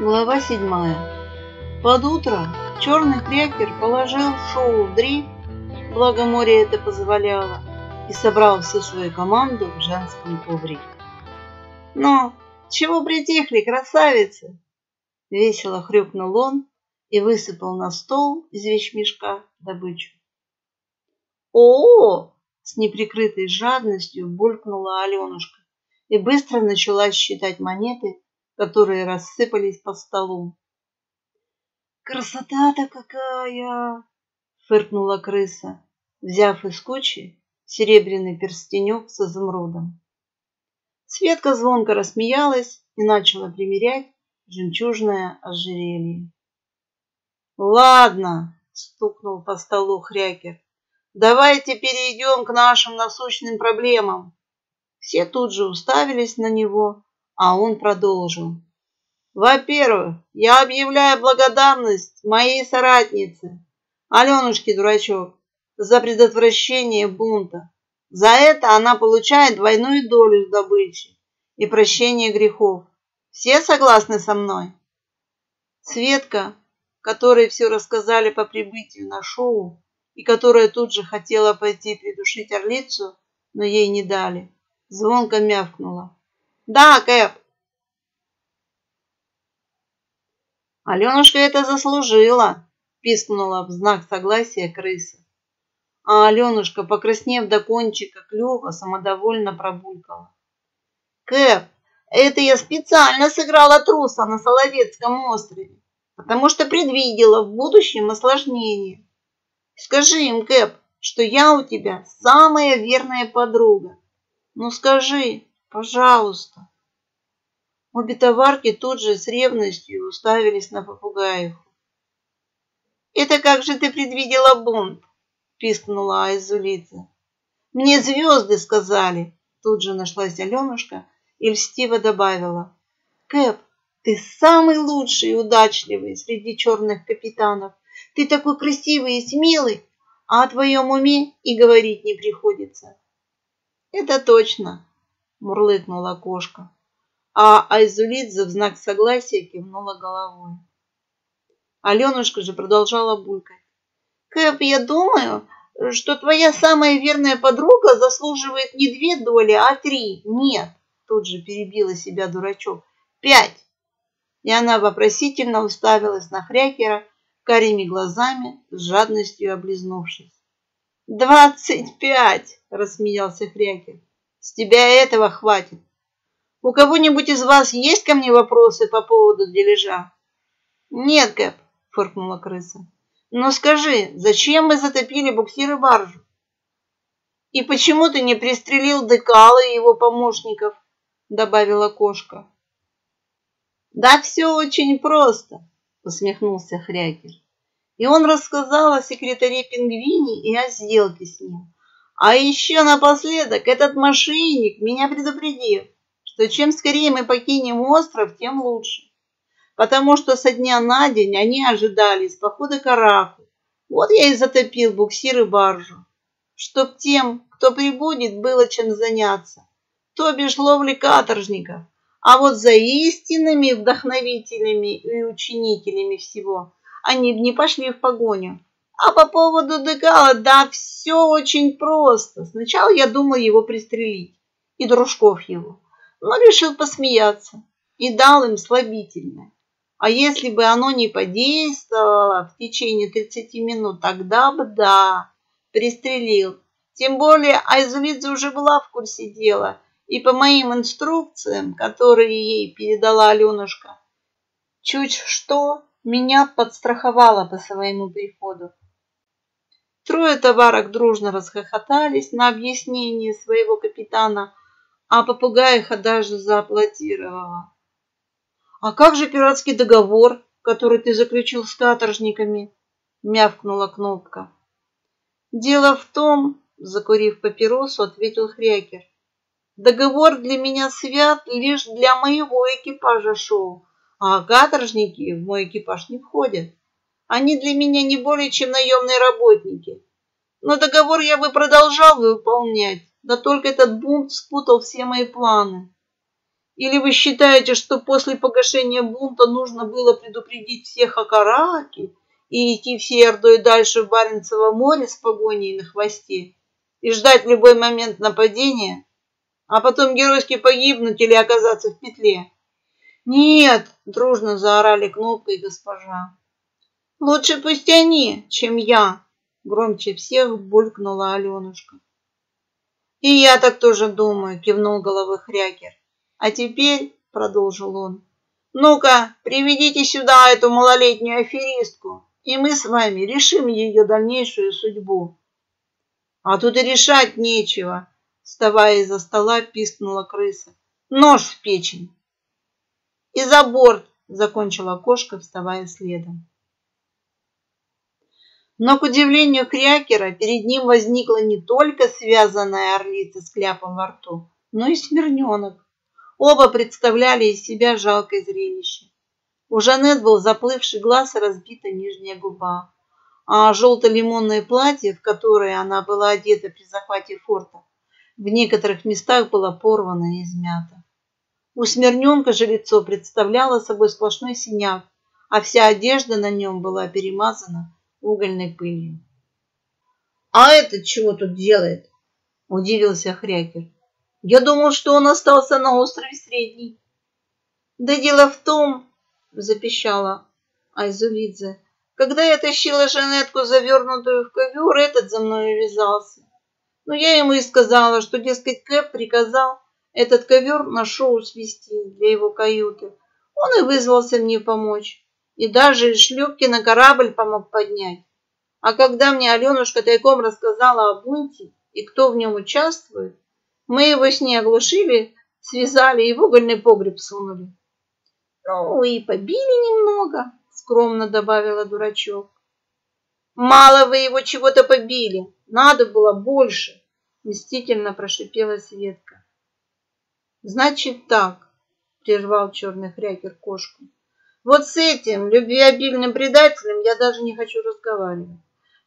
Глава седьмая. Под утро черный крекер положил шоу в дрейф, благо море это позволяло, и собрал всю свою команду в женском коврике. «Ну, чего притихли, красавицы?» Весело хрюкнул он и высыпал на стол из вещмешка добычу. «О!» — с неприкрытой жадностью булькнула Аленушка и быстро начала считать монеты, которые рассыпались по столу. «Красота-то какая!» — фыркнула крыса, взяв из кучи серебряный перстенек с изумрудом. Светка звонко рассмеялась и начала примерять жемчужное ожерелье. «Ладно!» — стукнул по столу Хрякер. «Давайте перейдем к нашим насущным проблемам». Все тут же уставились на него, а он продолжил. Во-первых, я объявляю благодарность моей соратнице, Аленушке Дурачок, за предотвращение бунта. За это она получает двойную долю добычи и прощение грехов. Все согласны со мной? Светка, которой все рассказали по прибытию на шоу, и которая тут же хотела пойти придушить орлицу, но ей не дали, звонко мявкнула. «Да, Кэп!» «Аленушка это заслужила!» – пискнула в знак согласия крыса. А Аленушка, покраснев до кончика клюва, самодовольно пробулькала. «Кэп, это я специально сыграла труса на Соловецком острове, потому что предвидела в будущем осложнение. Скажи им, Кэп, что я у тебя самая верная подруга. Ну скажи, пожалуйста. Обе товарки тут же с ревностью уставились на попугаев. «Это как же ты предвидела бунт?» – пискнула Айзулица. «Мне звезды сказали!» Тут же нашлась Аленушка и льстиво добавила. «Кэп, ты самый лучший и удачливый среди черных капитанов. Ты такой красивый и смелый, а о твоем уме и говорить не приходится. Это точно, мурлыкнула кошка, а Айзулидзе в знак согласия кивнула головой. Аленушка же продолжала булькать. Кэп, я думаю, что твоя самая верная подруга заслуживает не две доли, а три. Нет, тут же перебила себя дурачок. Пять. И она вопросительно уставилась на Хрякера, карими глазами, с жадностью облизнувшись. «Двадцать пять!» – рассмеялся Хрякер. «С тебя этого хватит. У кого-нибудь из вас есть ко мне вопросы по поводу дележа?» «Нет, Кэп», – фыркнула крыса. «Но скажи, зачем мы затопили буксир и баржу?» «И почему ты не пристрелил Декала и его помощников?» – добавила кошка. «Да все очень просто», усмехнулся Хрякер. И он рассказал о секретаре Пингвине и о сделке с ним. А еще напоследок этот мошенник меня предупредил, что чем скорее мы покинем остров, тем лучше. Потому что со дня на день они ожидали из похода к Араку. Вот я и затопил буксир и баржу, чтоб тем, кто прибудет, было чем заняться, то бишь ловли каторжников. А вот за истинными вдохновителями и ученителями всего они не пошли в погоню. А по поводу Дегала, да, все очень просто. Сначала я думал его пристрелить и дружков его, но решил посмеяться и дал им слабительное. А если бы оно не подействовало в течение 30 минут, тогда бы да, пристрелил. Тем более Айзулидзе уже была в курсе дела – и по моим инструкциям, которые ей передала Аленушка, чуть что меня подстраховала по своему приходу. Трое товарок дружно расхохотались на объяснение своего капитана, а попугаиха даже зааплодировала. «А как же пиратский договор, который ты заключил с каторжниками?» — мявкнула Кнопка. «Дело в том, — закурив папиросу, ответил Хрякер, Договор для меня свят лишь для моего экипажа шоу, а каторжники в мой экипаж не входят. Они для меня не более чем наемные работники. Но договор я бы продолжал выполнять, да только этот бунт спутал все мои планы. Или вы считаете, что после погашения бунта нужно было предупредить всех о Караке и идти всей ордой дальше в Баренцево море с погоней на хвосте и ждать в любой момент нападения, а потом геройски погибнуть или оказаться в петле? Нет, дружно заорали кнопкой госпожа. Лучше пусть они, чем я, громче всех булькнула Аленушка. И я так тоже думаю, кивнул головой Хрякер. А теперь, продолжил он, ну-ка, приведите сюда эту малолетнюю аферистку, и мы с вами решим ее дальнейшую судьбу. А тут и решать нечего, вставая из-за стола, пискнула крыса. Нож в печень. И за борт, закончила кошка, вставая следом. Но, к удивлению Крякера, перед ним возникла не только связанная орлица с кляпом во рту, но и смирненок. Оба представляли из себя жалкое зрелище. У Жанет был заплывший глаз и разбита нижняя губа, а желто-лимонное платье, в которое она была одета при захвате форта, в некоторых местах было порвано и измято. У Смирненка же лицо представляло собой сплошной синяк, а вся одежда на нем была перемазана угольной пылью. «А этот чего тут делает?» – удивился Хрякер. «Я думал, что он остался на острове Средний». «Да дело в том», – запищала Айзулидзе, «когда я тащила Жанетку, завернутую в ковер, этот за мной увязался. Но я ему и сказала, что, дескать, Кэп приказал этот ковер на шоу свести для его каюты. Он и вызвался мне помочь и даже из шлюпки на корабль помог поднять. А когда мне Аленушка тайком рассказала о бунте и кто в нем участвует, мы его с ней оглушили, связали и в угольный погреб сунули. Ну и побили немного, скромно добавила дурачок. Мало вы его чего-то побили, надо было больше, мстительно прошипела Светка. Значит так, прервал черный хрякер кошку. Вот с этим любвеобильным предателем я даже не хочу разговаривать.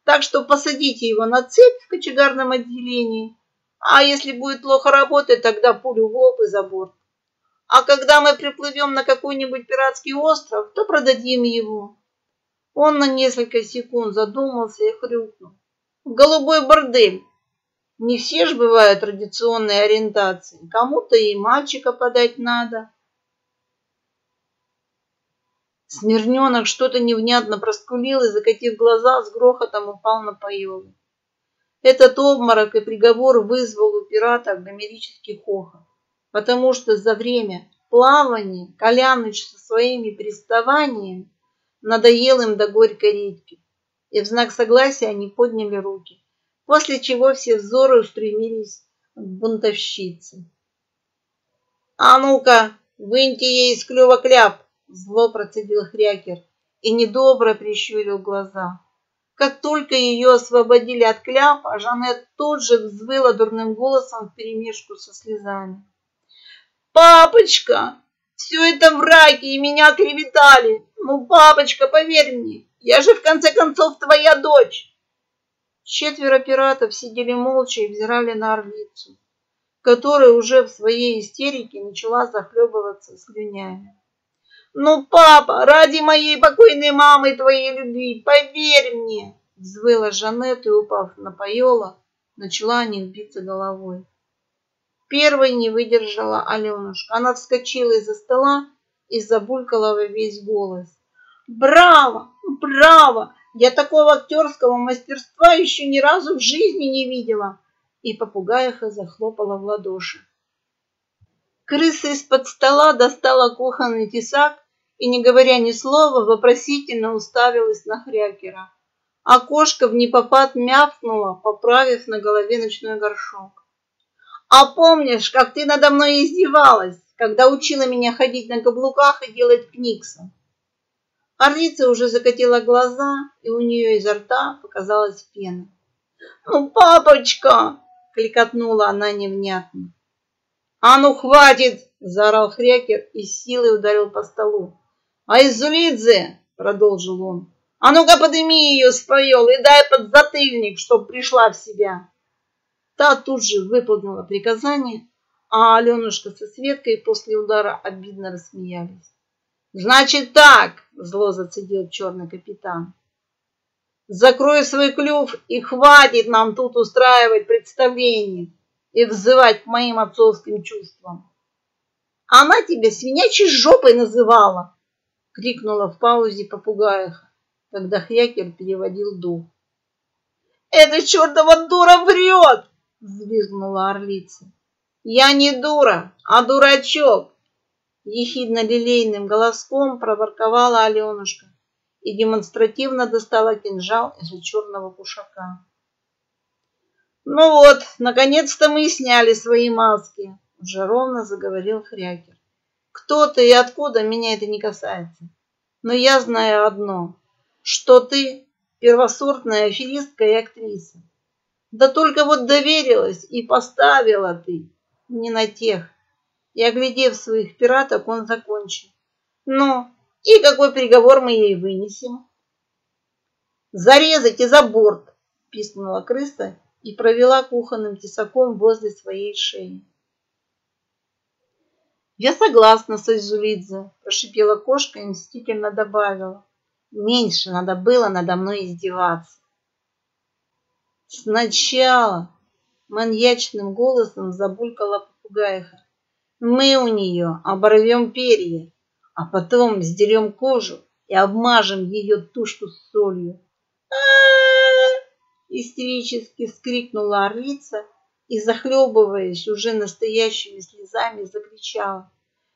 Так что посадите его на цепь в кочегарном отделении, а если будет плохо работать, тогда пулю в лоб и за борт. А когда мы приплывем на какой-нибудь пиратский остров, то продадим его. Он на несколько секунд задумался и хрюкнул. Голубой бордель. Не все ж бывают традиционной ориентации. Кому-то и мальчика подать надо. Смирненок что-то невнятно проскулил и, закатив глаза, с грохотом упал на поелы. Этот обморок и приговор вызвал у пирата гомерический хохот, потому что за время плавания Коляныч со своими приставаниями надоел им до горькой редьки, и в знак согласия они подняли руки, после чего все взоры устремились к бунтовщице. «А ну-ка, выньте ей из клюва кляп!» Зло процедил Хрякер и недобро прищурил глаза. Как только ее освободили от кляпа, Жанет тут же взвыла дурным голосом вперемешку со слезами. «Папочка, все это враки и меня клеветали! Ну, папочка, поверь мне, я же в конце концов твоя дочь!» Четверо пиратов сидели молча и взирали на орлицу, которая уже в своей истерике начала захлебываться слюнями. «Ну, папа, ради моей покойной мамы твоей любви, поверь мне!» Взвыла Жанет и, упав на поела, начала о них биться головой. Первой не выдержала Аленушка. Она вскочила из-за стола и забулькала во весь голос. «Браво! Браво! Я такого актерского мастерства еще ни разу в жизни не видела!» И попугаиха захлопала в ладоши. Крыса из-под стола достала кухонный тесак и, не говоря ни слова, вопросительно уставилась на Хрякера. А кошка в непопад мявкнула, поправив на голове ночной горшок. «А помнишь, как ты надо мной издевалась, когда учила меня ходить на каблуках и делать книксы?» Орлица уже закатила глаза, и у нее изо рта показалась пена. «Ну, папочка!» — кликотнула она невнятно. «А ну, хватит!» — заорал Хрякер и силой ударил по столу. «Айзулидзе!» — продолжил он. «А ну-ка подними ее с поел и дай под затыльник, чтоб пришла в себя!» Та тут же выполнила приказание, а Аленушка со Светкой после удара обидно рассмеялись. «Значит так!» – зло зацедил черный капитан. «Закрой свой клюв и хватит нам тут устраивать представление и взывать к моим отцовским чувствам!» «Она тебя свинячей жопой называла!» – крикнула в паузе попугаиха, когда Хрякер переводил дух. «Эта чертова дура врет!» – взвизгнула орлица. «Я не дура, а дурачок!» Ехидно-лилейным голоском проворковала Аленушка и демонстративно достала кинжал из черного кушака. «Ну вот, наконец-то мы сняли свои маски», — уже ровно заговорил Хрякер. «Кто ты и откуда, меня это не касается. Но я знаю одно, что ты первосортная аферистка и актриса. Да только вот доверилась и поставила ты не на тех, и, оглядев своих пираток, он закончил. Ну, и какой приговор мы ей вынесем? Зарезать и за борт, пискнула крыса и провела кухонным тесаком возле своей шеи. Я согласна с Айзулидзе, прошипела кошка и мстительно добавила. Меньше надо было надо мной издеваться. Сначала маньячным голосом забулькала попугаиха. Мы у нее оборвем перья, а потом сдерем кожу и обмажем ее тушку с солью. истерически скрикнула орлица и, захлебываясь уже настоящими слезами, закричала.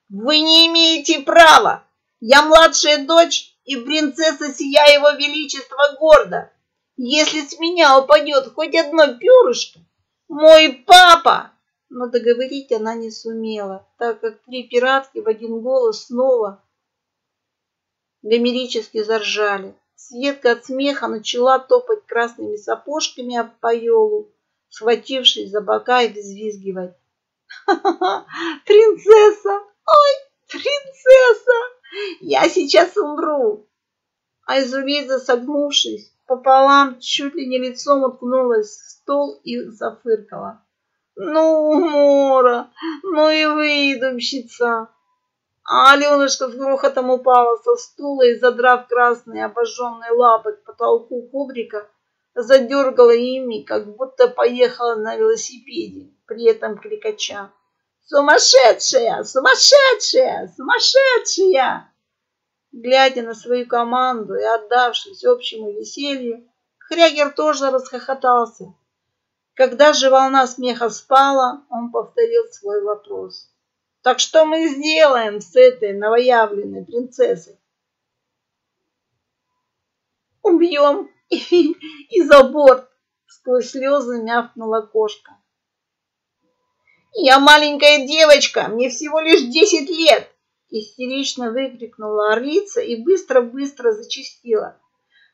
«Вы не имеете права! Я младшая дочь и принцесса сия его величества горда! Если с меня упадет хоть одно перышко, мой папа но договорить она не сумела, так как три пиратки в один голос снова гомерически заржали. Светка от смеха начала топать красными сапожками об поелу, схватившись за бока и взвизгивать. «Ха-ха-ха! Принцесса! Ой, принцесса! Я сейчас умру!» А Изулиза, согнувшись пополам, чуть ли не лицом уткнулась в стол и зафыркала. Ну, Мора, ну и выдумщица. А Аленушка с грохотом упала со стула и, задрав красные обожженные лапы к потолку кубрика, задергала ими, как будто поехала на велосипеде, при этом крикача. «Сумасшедшая! Сумасшедшая! Сумасшедшая!» Глядя на свою команду и отдавшись общему веселью, Хрягер тоже расхохотался когда же волна смеха спала, он повторил свой вопрос. Так что мы сделаем с этой новоявленной принцессой? Убьем и, за борт, сквозь слезы мявкнула кошка. Я маленькая девочка, мне всего лишь десять лет, истерично выкрикнула орлица и быстро-быстро зачастила.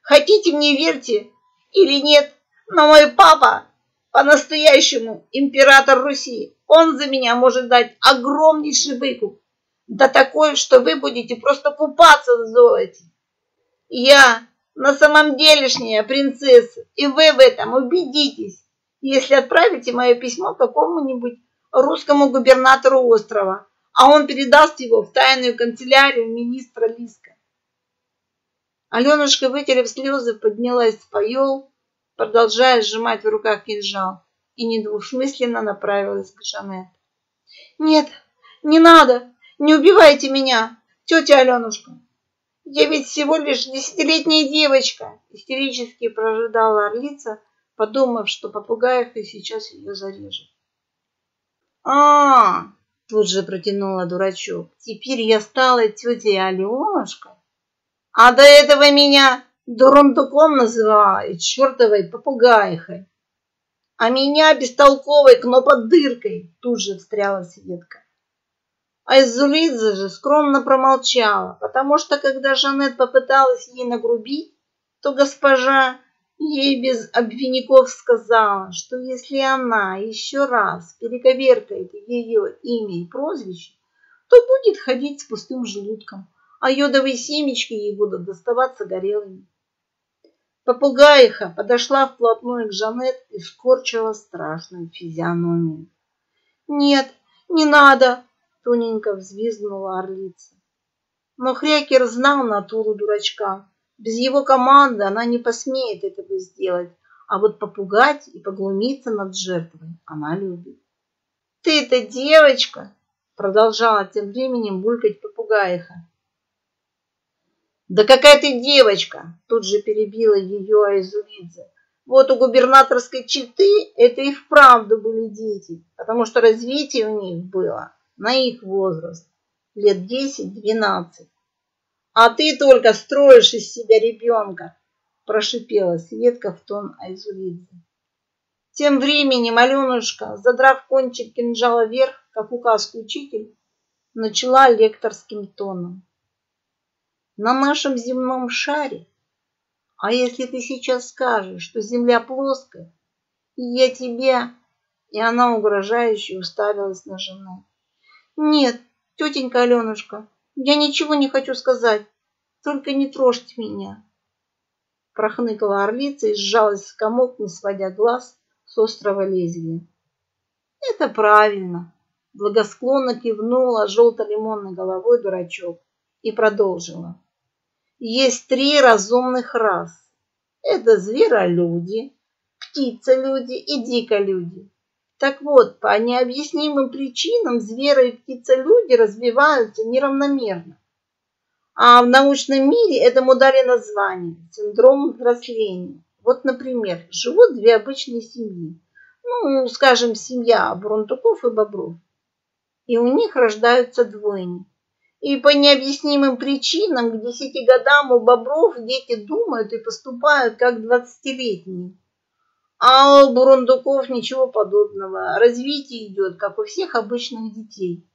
Хотите мне верьте или нет, но мой папа по-настоящему император Руси. Он за меня может дать огромнейший выкуп. Да такой, что вы будете просто купаться в золоте. Я на самом делешняя принцесса, и вы в этом убедитесь, если отправите мое письмо какому-нибудь русскому губернатору острова, а он передаст его в тайную канцелярию министра Лиска. Аленушка, вытерев слезы, поднялась с поел, продолжая сжимать в руках кинжал, и недвусмысленно направилась к Жанет. «Нет, не надо! Не убивайте меня, тетя Аленушка! Я ведь всего лишь десятилетняя девочка!» Истерически прожидала орлица, подумав, что попугаиха сейчас ее зарежет. а, тут же протянула дурачок. «Теперь я стала тетей Аленушкой, а до этого меня дурундуком называла и чертовой попугайхой. А меня бестолковой кноподыркой тут же встряла Светка. А Изулидзе же скромно промолчала, потому что, когда Жанет попыталась ей нагрубить, то госпожа ей без обвиняков сказала, что если она еще раз перековеркает ее имя и прозвище, то будет ходить с пустым желудком, а йодовые семечки ей будут доставаться горелыми. Попугаиха подошла вплотную к Жанет и скорчила страшную физиономию. «Нет, Не надо, тоненько взвизгнула орлица. Но Хрякер знал натуру дурачка. Без его команды она не посмеет этого сделать, а вот попугать и поглумиться над жертвой она любит. «Ты-то девочка!» — продолжала тем временем булькать попугаиха. «Да какая ты девочка!» — тут же перебила ее Айзулидзе. Вот у губернаторской четы это и вправду были дети, потому что развитие у них было на их возраст, лет 10-12. А ты только строишь из себя ребенка, прошипела Светка в тон Айзулидзе. Тем временем Аленушка, задрав кончик кинжала вверх, как указку учитель, начала лекторским тоном. На нашем земном шаре а если ты сейчас скажешь, что земля плоская, и я тебя... И она угрожающе уставилась на жену. Нет, тетенька Аленушка, я ничего не хочу сказать. Только не трожьте меня. Прохныкала орлица и сжалась в комок, не сводя глаз с острого лезвия. Это правильно. Благосклонно кивнула желто-лимонной головой дурачок и продолжила. Есть три разумных расы. Это зверолюди, птицелюди и диколюди. Так вот, по необъяснимым причинам зверо- и птицелюди развиваются неравномерно. А в научном мире этому дали название – синдром взросления. Вот, например, живут две обычные семьи. Ну, скажем, семья Брундуков и Бобров. И у них рождаются двойни. И по необъяснимым причинам к десяти годам у бобров дети думают и поступают как двадцатилетние. А у бурундуков ничего подобного. Развитие идет, как у всех обычных детей.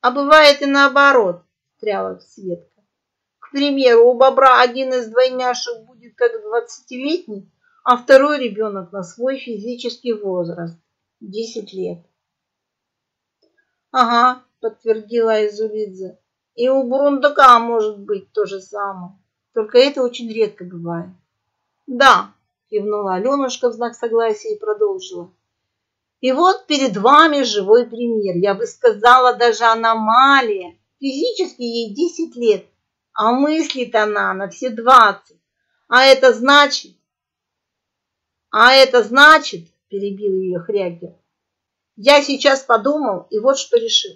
А бывает и наоборот, встряла Светка. К примеру, у бобра один из двойняшек будет как двадцатилетний, а второй ребенок на свой физический возраст – десять лет. Ага, подтвердила Изулидзе. И у бурундука может быть то же самое. Только это очень редко бывает. Да, кивнула Аленушка в знак согласия и продолжила. И вот перед вами живой пример. Я бы сказала, даже аномалия. Физически ей 10 лет, а мыслит она на все 20. А это значит... А это значит, перебил ее Хрякер, я сейчас подумал и вот что решил.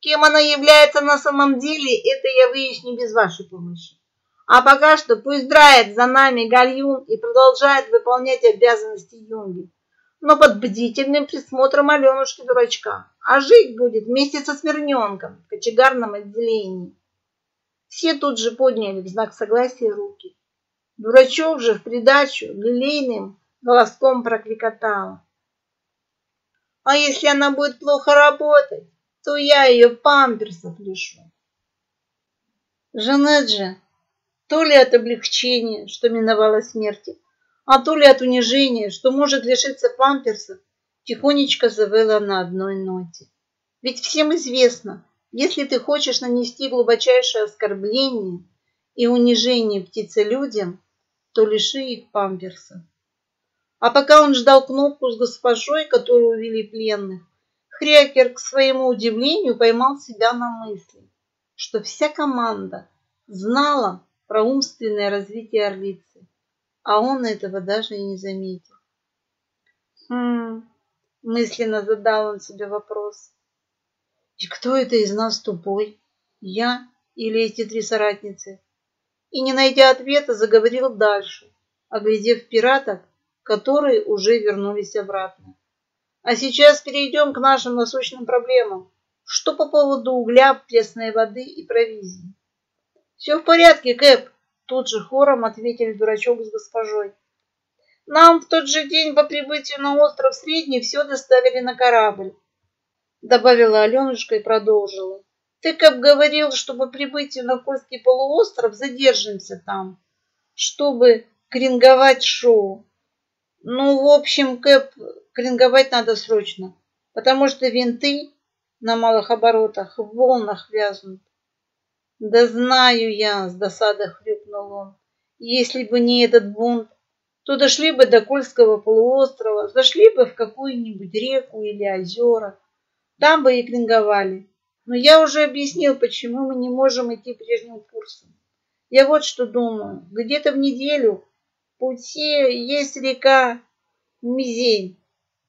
Кем она является на самом деле, это я выясню без вашей помощи. А пока что пусть драет за нами гальюн и продолжает выполнять обязанности Юнги. Но под бдительным присмотром Аленушки-дурачка. А жить будет вместе со Смирненком в кочегарном отделении. Все тут же подняли в знак согласия руки. Дурачок же в придачу лилейным голоском прокликотала. А если она будет плохо работать? то я ее памперсов лишу. Жанет же, то ли от облегчения, что миновала смерти, а то ли от унижения, что может лишиться памперсов, тихонечко завыла на одной ноте. Ведь всем известно, если ты хочешь нанести глубочайшее оскорбление и унижение птицелюдям, то лиши их памперса. А пока он ждал кнопку с госпожой, которую увели пленных, Хрякер, к своему удивлению, поймал себя на мысли, что вся команда знала про умственное развитие орлицы, а он этого даже и не заметил. Хм, мысленно задал он себе вопрос. И кто это из нас тупой? Я или эти три соратницы? И, не найдя ответа, заговорил дальше, оглядев пиратов, которые уже вернулись обратно. А сейчас перейдем к нашим насущным проблемам. Что по поводу угля, пресной воды и провизии? Все в порядке, Кэп, тут же хором ответили дурачок с госпожой. Нам в тот же день по прибытию на остров Средний все доставили на корабль, добавила Аленушка и продолжила. Ты, Кэп, говорил, что по прибытию на Кольский полуостров задержимся там, чтобы кринговать шоу. Ну, в общем, Кэп, кринговать надо срочно, потому что винты на малых оборотах в волнах вязнут. Да знаю я, с досадой хрюкнул он. Если бы не этот бунт, то дошли бы до Кольского полуострова, зашли бы в какую-нибудь реку или озера, Там бы и клинговали. Но я уже объяснил, почему мы не можем идти прежним курсом. Я вот что думаю. Где-то в неделю пути есть река Мизень,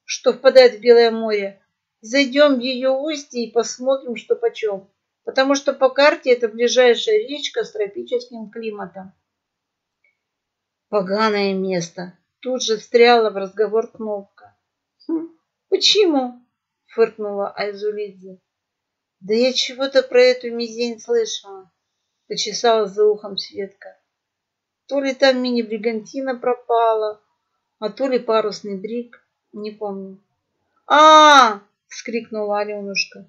что впадает в Белое море. Зайдем в ее устье и посмотрим, что почем. Потому что по карте это ближайшая речка с тропическим климатом. Поганое место. Тут же встряла в разговор кнопка. Хм, почему? Фыркнула Айзулидзе. Да я чего-то про эту мизень слышала. Почесала за ухом Светка. То ли там мини-бригантина пропала, а то ли парусный брик, не помню. а, вскрикнула Аленушка.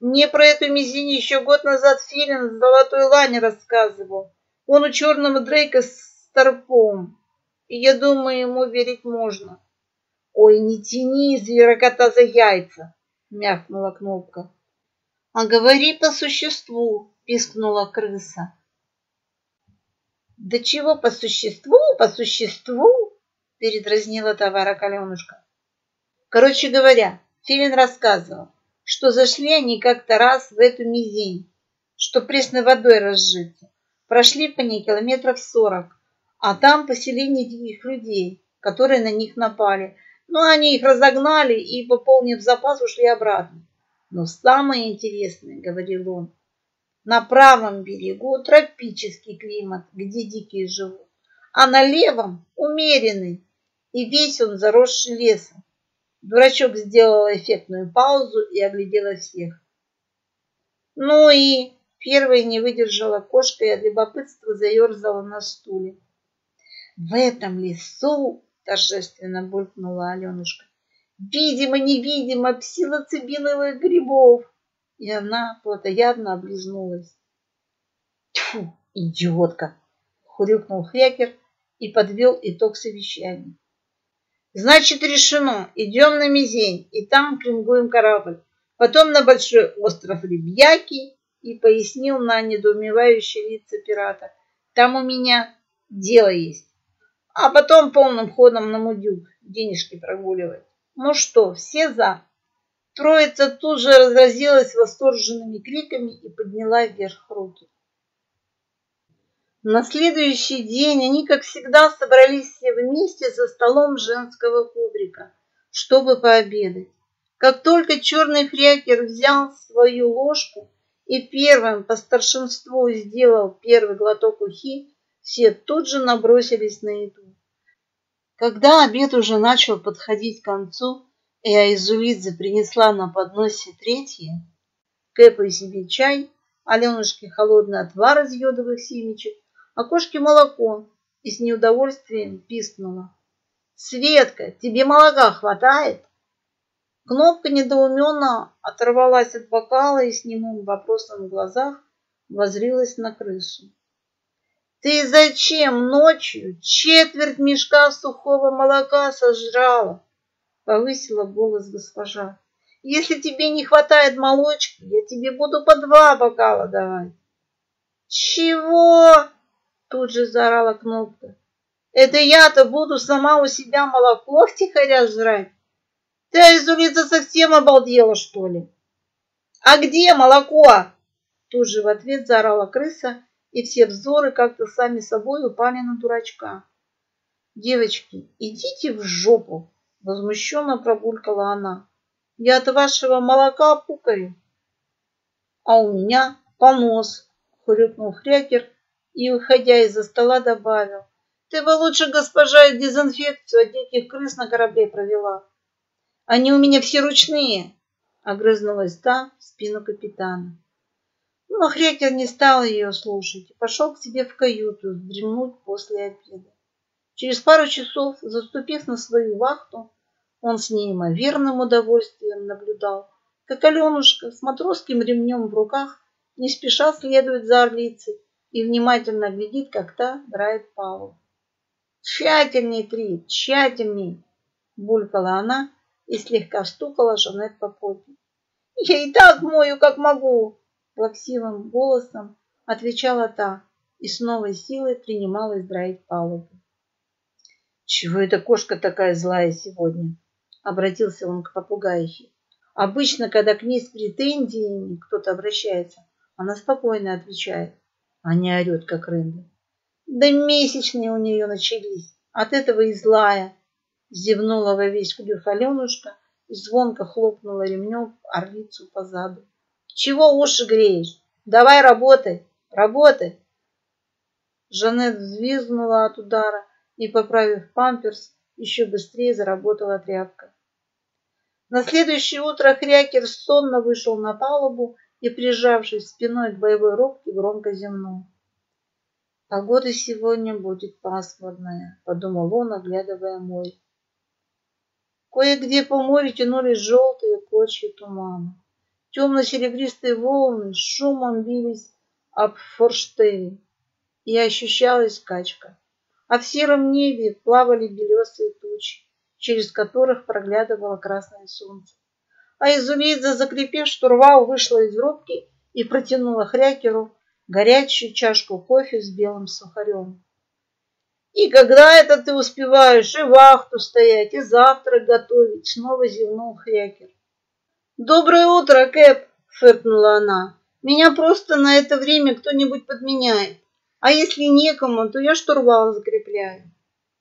Мне про эту мизинь еще год назад Филин с Золотой Лани рассказывал. Он у черного Дрейка с торпом. И я думаю, ему верить можно. Ой, не тяни зверокота за яйца, мявкнула кнопка. А говори по существу, пискнула крыса. Да чего по существу, по существу? Передразнила товара Каленушка. Короче говоря, Филин рассказывал, что зашли они как-то раз в эту мизень, что пресной водой разжиться. Прошли по ней километров сорок, а там поселение диких людей, которые на них напали. Но они их разогнали и, пополнив запас, ушли обратно. Но самое интересное, говорил он, на правом берегу тропический климат, где дикие живут, а на левом умеренный, и весь он заросший лесом. Дурачок сделал эффектную паузу и оглядела всех. Ну и первой не выдержала кошка и от любопытства заерзала на стуле. В этом лесу, торжественно булькнула Аленушка, видимо-невидимо псилоцибиновых грибов. И она плотоядно облизнулась. Тьфу, идиотка! Хрюкнул Хрякер и подвел итог совещания. Значит, решено. Идем на Мизень, и там клингуем корабль. Потом на большой остров Ребьяки и пояснил на недоумевающие лица пирата. Там у меня дело есть. А потом полным ходом на Мудюк денежки прогуливать. Ну что, все за? Троица тут же разразилась восторженными криками и подняла вверх руки. На следующий день они, как всегда, собрались все вместе за столом женского кубрика, чтобы пообедать. Как только черный хрякер взял свою ложку и первым по старшинству сделал первый глоток ухи, все тут же набросились на еду. Когда обед уже начал подходить к концу, и Айзулидзе принесла на подносе третье, Кэпа себе чай, Аленушке холодный отвар из йодовых семечек, а кошке молоко и с неудовольствием пискнула. «Светка, тебе молока хватает?» Кнопка недоуменно оторвалась от бокала и с немым вопросом в глазах возрилась на крысу. «Ты зачем ночью четверть мешка сухого молока сожрала?» Повысила голос госпожа. «Если тебе не хватает молочки, я тебе буду по два бокала давать». «Чего?» Тут же заорала кнопка. Это я-то буду сама у себя молоко втихаря жрать? Ты, Изулица, совсем обалдела, что ли? А где молоко? Тут же в ответ заорала крыса, и все взоры как-то сами собой упали на дурачка. Девочки, идите в жопу, возмущенно пробулькала она. Я от вашего молока пукаю. А у меня понос, хрюкнул хрякер, и, выходя из-за стола, добавил. Ты бы лучше, госпожа, дезинфекцию от диких крыс на корабле провела. Они у меня все ручные, огрызнулась та в спину капитана. Но Хрекер не стал ее слушать и пошел к себе в каюту вздремнуть после обеда. Через пару часов, заступив на свою вахту, он с неимоверным удовольствием наблюдал, как Аленушка с матросским ремнем в руках не спеша следует за орлицей и внимательно глядит, как та драет палубу. «Тщательней, Три, тщательней!» — булькала она и слегка стукала Жанет по попе. «Я и так мою, как могу!» — плаксивым голосом отвечала та и с новой силой принималась драить палубу. «Чего эта кошка такая злая сегодня?» — обратился он к попугайке. Обычно, когда к ней с претензиями кто-то обращается, она спокойно отвечает, а не орет, как рында. Да месячные у нее начались, от этого и злая. Зевнула во весь клюв Аленушка и звонко хлопнула ремнем орлицу по заду. Чего уши греешь? Давай работай, работай. Жанет взвизгнула от удара и, поправив памперс, еще быстрее заработала тряпка. На следующее утро Хрякер сонно вышел на палубу и, прижавшись спиной к боевой рубке, громко зевнул. «Погода сегодня будет пасмурная», — подумал он, оглядывая море. Кое-где по морю тянулись желтые клочья тумана. Темно-серебристые волны с шумом бились об форштевень, и ощущалась качка. А в сером небе плавали белесые тучи, через которых проглядывало красное солнце. А Изулидзе, закрепив штурвал, вышла из рубки и протянула Хрякеру горячую чашку кофе с белым сухарем. И когда это ты успеваешь и вахту стоять, и завтрак готовить? Снова зевнул Хрякер. Доброе утро, Кэп, фыркнула она. Меня просто на это время кто-нибудь подменяет. А если некому, то я штурвал закрепляю.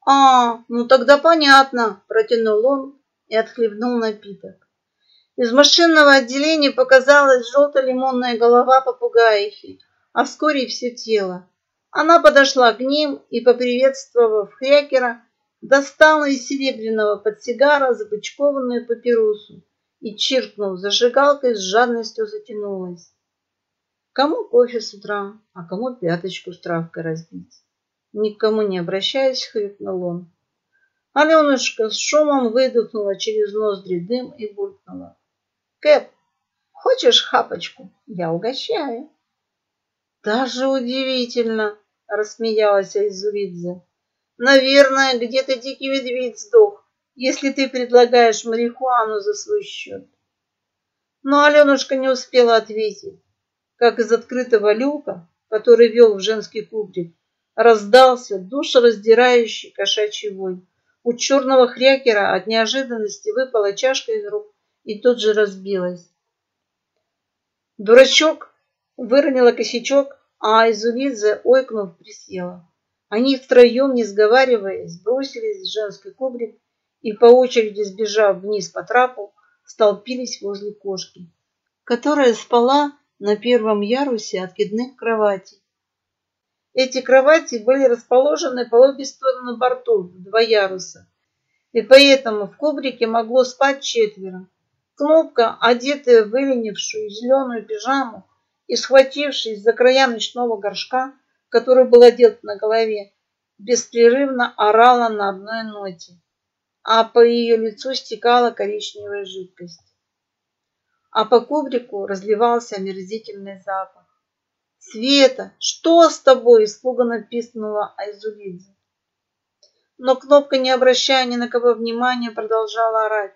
А, ну тогда понятно, протянул он и отхлебнул напиток. Из машинного отделения показалась желто-лимонная голова попугаихи, а вскоре и все тело. Она подошла к ним и, поприветствовав Хрякера, достала из серебряного подсигара запычкованную папиросу и, чиркнув зажигалкой, с жадностью затянулась. Кому кофе с утра, а кому пяточку с травкой разбить. Никому не обращаясь, хрипнул он. Аленушка с шумом выдохнула через ноздри дым и булькнула. Кэп, хочешь хапочку? Я угощаю. Даже удивительно, рассмеялась Айзуридзе. Наверное, где-то дикий медведь сдох, если ты предлагаешь марихуану за свой счет. Но Аленушка не успела ответить, как из открытого люка, который вел в женский кубрик, раздался душераздирающий кошачий вой. У черного хрякера от неожиданности выпала чашка из рук и тут же разбилась. Дурачок выронила косячок, а Изулидзе, ойкнув, присела. Они втроем, не сговариваясь, бросились в женский кубрик и, по очереди сбежав вниз по трапу, столпились возле кошки, которая спала на первом ярусе откидных кроватей. Эти кровати были расположены по обе стороны бортов, два яруса, и поэтому в кубрике могло спать четверо. Кнопка, одетая в выленившую зеленую пижаму и схватившись за края ночного горшка, который был одет на голове, беспрерывно орала на одной ноте, а по ее лицу стекала коричневая жидкость а по кубрику разливался омерзительный запах. «Света, что с тобой?» – испуганно пискнула Айзулидзе. Но кнопка, не обращая ни на кого внимания, продолжала орать.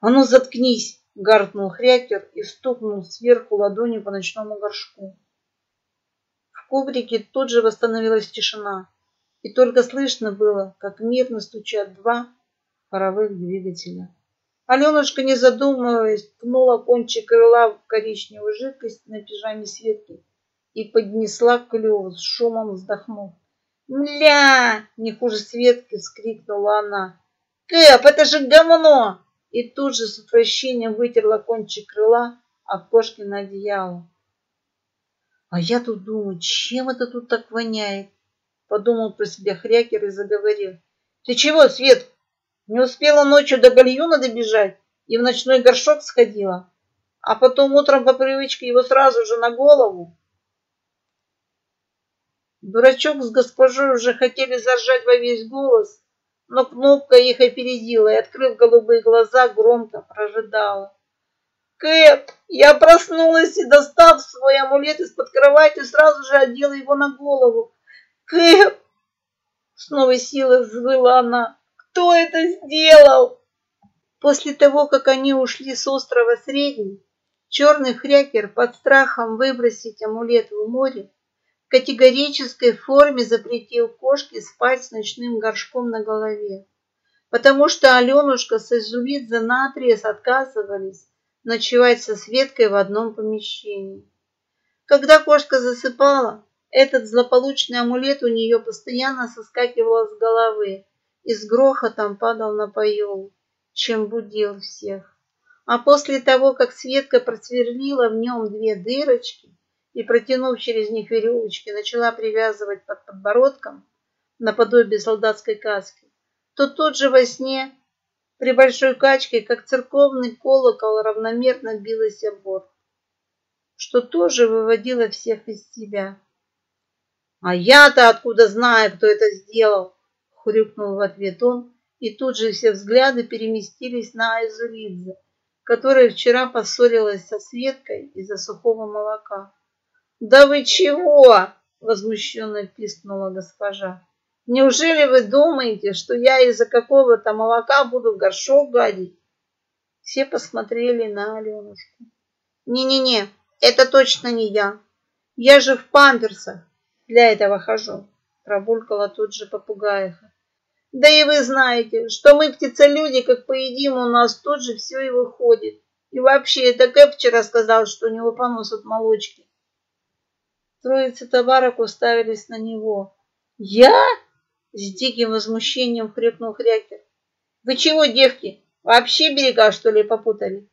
«А ну, заткнись!» – гаркнул Хрякер и стукнул сверху ладонью по ночному горшку. В кубрике тут же восстановилась тишина, и только слышно было, как мирно стучат два паровых двигателя. Аленушка, не задумываясь, ткнула кончик крыла в коричневую жидкость на пижаме Светки и поднесла к клюву, с шумом вздохнув. «Мля!» — не хуже Светки скрикнула она. «Кэп, это же говно!» И тут же с отвращением вытерла кончик крыла кошки на одеяло. «А я тут думаю, чем это тут так воняет?» Подумал про себя Хрякер и заговорил. «Ты чего, Свет, не успела ночью до гальюна добежать и в ночной горшок сходила, а потом утром по привычке его сразу же на голову. Дурачок с госпожой уже хотели заржать во весь голос, но кнопка их опередила и, открыв голубые глаза, громко прожидала. Кэп, я проснулась и, достав свой амулет из-под кровати, сразу же одела его на голову. Кэп! С новой силой взвыла она. Кто это сделал? После того, как они ушли с острова Средний, черный хрякер под страхом выбросить амулет в море категорической форме запретил кошке спать с ночным горшком на голове, потому что Аленушка с Изулидзе наотрез отказывались ночевать со Светкой в одном помещении. Когда кошка засыпала, этот злополучный амулет у нее постоянно соскакивал с головы и с грохотом падал на поел, чем будил всех. А после того, как Светка просверлила в нем две дырочки и, протянув через них веревочки, начала привязывать под подбородком наподобие солдатской каски, то тут же во сне при большой качке, как церковный колокол, равномерно билась о борт, что тоже выводило всех из себя. «А я-то откуда знаю, кто это сделал?» — хрюкнул в ответ он, и тут же все взгляды переместились на Айзулидзе, которая вчера поссорилась со Светкой из-за сухого молока. «Да вы чего?» — возмущенно пискнула госпожа. «Неужели вы думаете, что я из-за какого-то молока буду в горшок гадить?» Все посмотрели на Аленушку. «Не-не-не, это точно не я. Я же в памперсах для этого хожу», — пробулькала тут же попугаиха. Да и вы знаете, что мы птицелюди, как поедим, у нас тут же все и выходит. И вообще, это Кэп вчера сказал, что у него понос от молочки. Троица товарок уставились на него. «Я?» — с диким возмущением хрюкнул Хрякер. «Вы чего, девки, вообще берега, что ли, попутали?»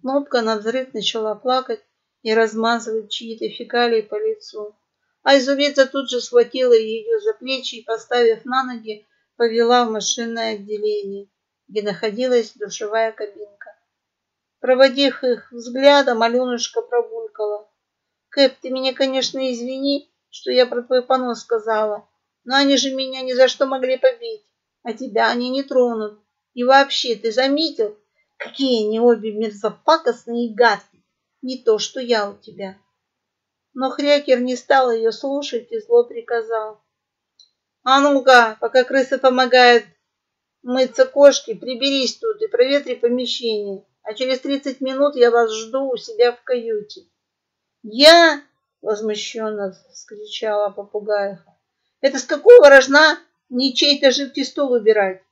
Кнопка на взрыв начала плакать и размазывать чьи-то фекалии по лицу. А изумрица тут же схватила ее за плечи и, поставив на ноги, повела в машинное отделение, где находилась душевая кабинка. Проводив их взглядом, Аленушка пробулькала. «Кэп, ты меня, конечно, извини, что я про твой понос сказала, но они же меня ни за что могли побить, а тебя они не тронут. И вообще, ты заметил, какие они обе мерзопакостные и гадкие, не то, что я у тебя». Но Хрякер не стал ее слушать и зло приказал. «А ну-ка, пока крыса помогает мыться кошки, приберись тут и проветри помещение, а через тридцать минут я вас жду у себя в каюте». «Я?» — возмущенно вскричала попугаиха. «Это с какого рожна не чей-то жидкий стул убирать?»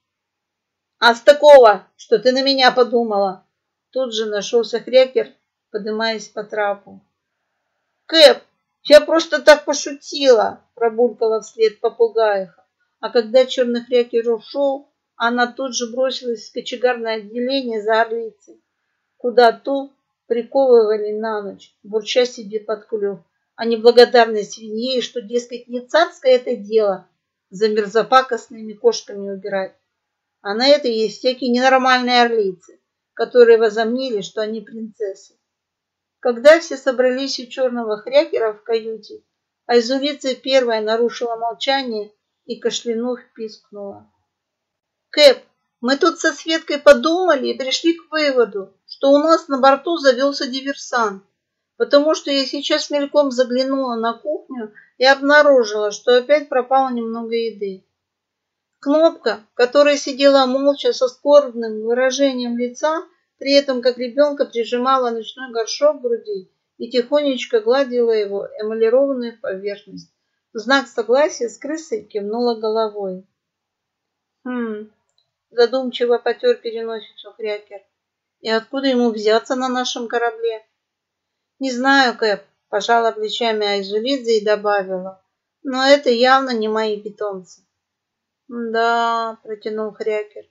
«А с такого, что ты на меня подумала!» Тут же нашелся Хрякер, поднимаясь по трапу. Кэп, я просто так пошутила, пробулькала вслед попугаиха. А когда черный хрякер ушел, она тут же бросилась в кочегарное отделение за орлицей, куда ту приковывали на ночь, бурча себе под клюв, а неблагодарной свинье, что, дескать, не царское это дело за мерзопакостными кошками убирать. А на это есть всякие ненормальные орлицы, которые возомнили, что они принцессы. Когда все собрались у черного хрякера в каюте, Айзулица первая нарушила молчание и, кашлянув, пискнула. «Кэп, мы тут со Светкой подумали и пришли к выводу, что у нас на борту завелся диверсант, потому что я сейчас мельком заглянула на кухню и обнаружила, что опять пропало немного еды. Кнопка, которая сидела молча со скорбным выражением лица, при этом как ребенка прижимала ночной горшок к груди и тихонечко гладила его эмалированную поверхность. В знак согласия с крысой кивнула головой. Хм, задумчиво потер переносицу Хрякер. И откуда ему взяться на нашем корабле? Не знаю, Кэп, пожала плечами Айзулидзе и добавила. Но это явно не мои питомцы. Да, протянул Хрякер.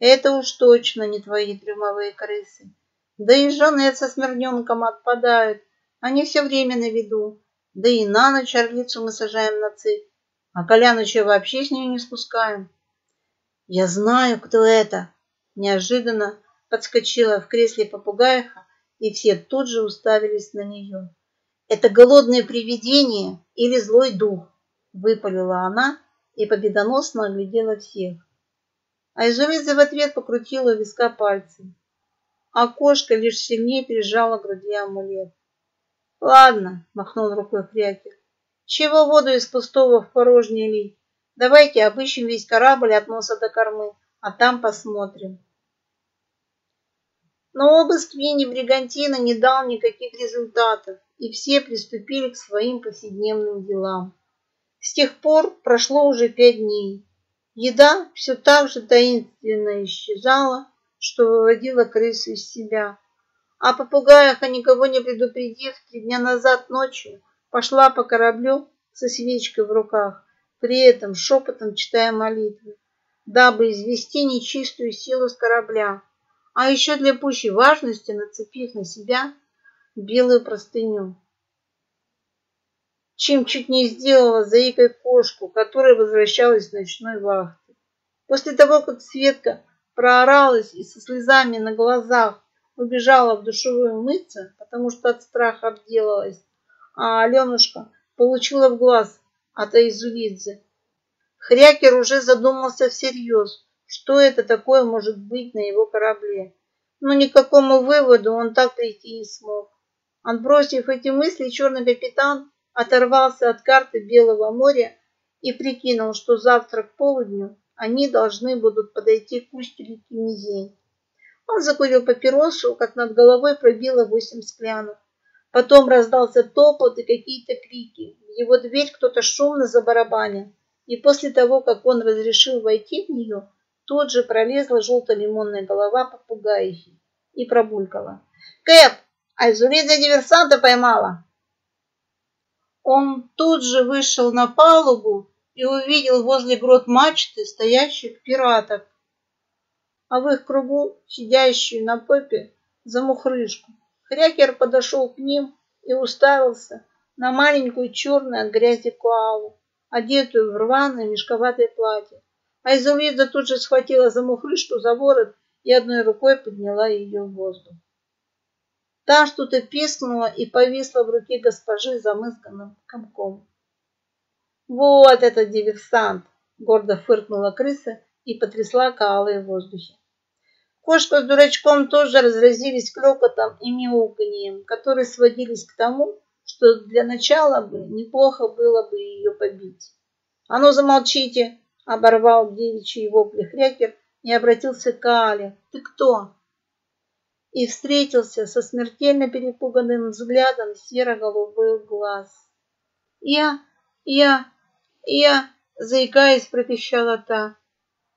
Это уж точно не твои трюмовые крысы. Да и Жанет со смирненком отпадают. Они все время на виду. Да и на ночь орлицу мы сажаем на цепь. А Коляныча вообще с нее не спускаем. Я знаю, кто это. Неожиданно подскочила в кресле попугаиха, и все тут же уставились на нее. Это голодное привидение или злой дух, выпалила она и победоносно оглядела всех. А Изумица в ответ покрутила виска пальцем. А кошка лишь сильнее прижала к груди амулет. «Ладно», — махнул рукой Хрякер. «Чего воду из пустого в порожнее лить? Давайте обыщем весь корабль от носа до кормы, а там посмотрим». Но обыск Винни Бригантина не дал никаких результатов, и все приступили к своим повседневным делам. С тех пор прошло уже пять дней. Еда все так же таинственно исчезала, что выводила крысу из себя. А попугаиха, никого не предупредив, три дня назад ночью пошла по кораблю со свечкой в руках, при этом шепотом читая молитвы, дабы извести нечистую силу с корабля, а еще для пущей важности нацепив на себя белую простыню. Чем чуть не сделала заикой кошку, которая возвращалась с ночной вахты. После того, как Светка прооралась и со слезами на глазах убежала в душевую мыться, потому что от страха обделалась, а Аленушка получила в глаз от Айзулидзе. Хрякер уже задумался всерьез, что это такое может быть на его корабле. Но никакому выводу он так прийти не смог. Отбросив эти мысли, черный капитан оторвался от карты Белого моря и прикинул, что завтра к полудню они должны будут подойти к устью реки Мизень. Он закурил папиросу, как над головой пробило восемь склянок. Потом раздался топот и какие-то крики. В его дверь кто-то шумно забарабанил. И после того, как он разрешил войти в нее, тут же пролезла желто-лимонная голова попугаихи и пробулькала. «Кэп, Айзулида диверсанта поймала!» Он тут же вышел на палубу и увидел возле грот мачты стоящих пиратов, а в их кругу сидящую на попе замухрышку. Хрякер подошел к ним и уставился на маленькую черную от грязи коалу, одетую в рваное мешковатое платье. А Изумрида тут же схватила замухрышку за ворот и одной рукой подняла ее в воздух. Та что-то пискнула и повисла в руке госпожи замысканным комком. «Вот этот диверсант!» — гордо фыркнула крыса и потрясла Каалой в воздухе. Кошка с дурачком тоже разразились клёкотом и мяуканьем, которые сводились к тому, что для начала бы неплохо было бы ее побить. «А ну замолчите!» — оборвал девичий вопли хрякер и обратился к Аале. «Ты кто?» И встретился со смертельно перепуганным взглядом серо-голубых глаз. «Я, я, я!» — заикаясь, пропищала та.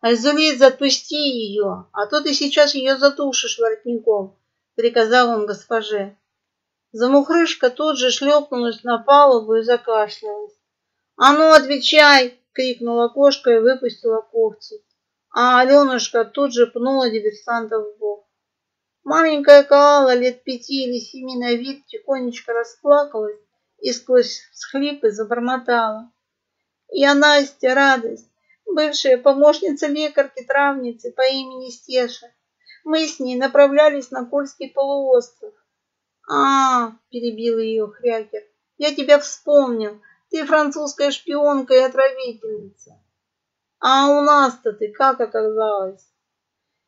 Айзулит, отпусти ее, а то ты сейчас ее задушишь воротником, приказал он госпоже. Замухрышка тут же шлепнулась на палубу и закашлялась. «А ну, отвечай!» — крикнула кошка и выпустила когти. А Аленушка тут же пнула диверсанта в бок. Маленькая Каала лет пяти или семи на вид тихонечко расплакалась и сквозь всхлипы забормотала. «Я Настя, радость! бывшая помощница лекарки-травницы по имени Стеша. Мы с ней направлялись на Кольский полуостров. А, перебил ее Хрякер, я тебя вспомнил. Ты французская шпионка и отравительница. А у нас-то ты как оказалась?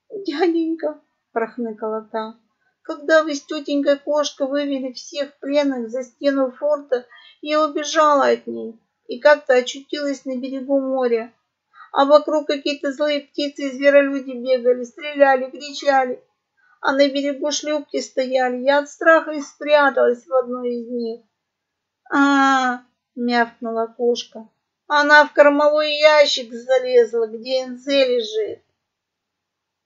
Дяденька, прохныкала та, когда вы с тетенькой кошка вывели всех пленных за стену форта, я убежала от них и как-то очутилась на берегу моря а вокруг какие-то злые птицы и зверолюди бегали, стреляли, кричали. А на берегу шлюпки стояли. Я от страха и спряталась в одной из них. А, -а, -а мявкнула кошка. Она в кормовой ящик залезла, где НЗ лежит.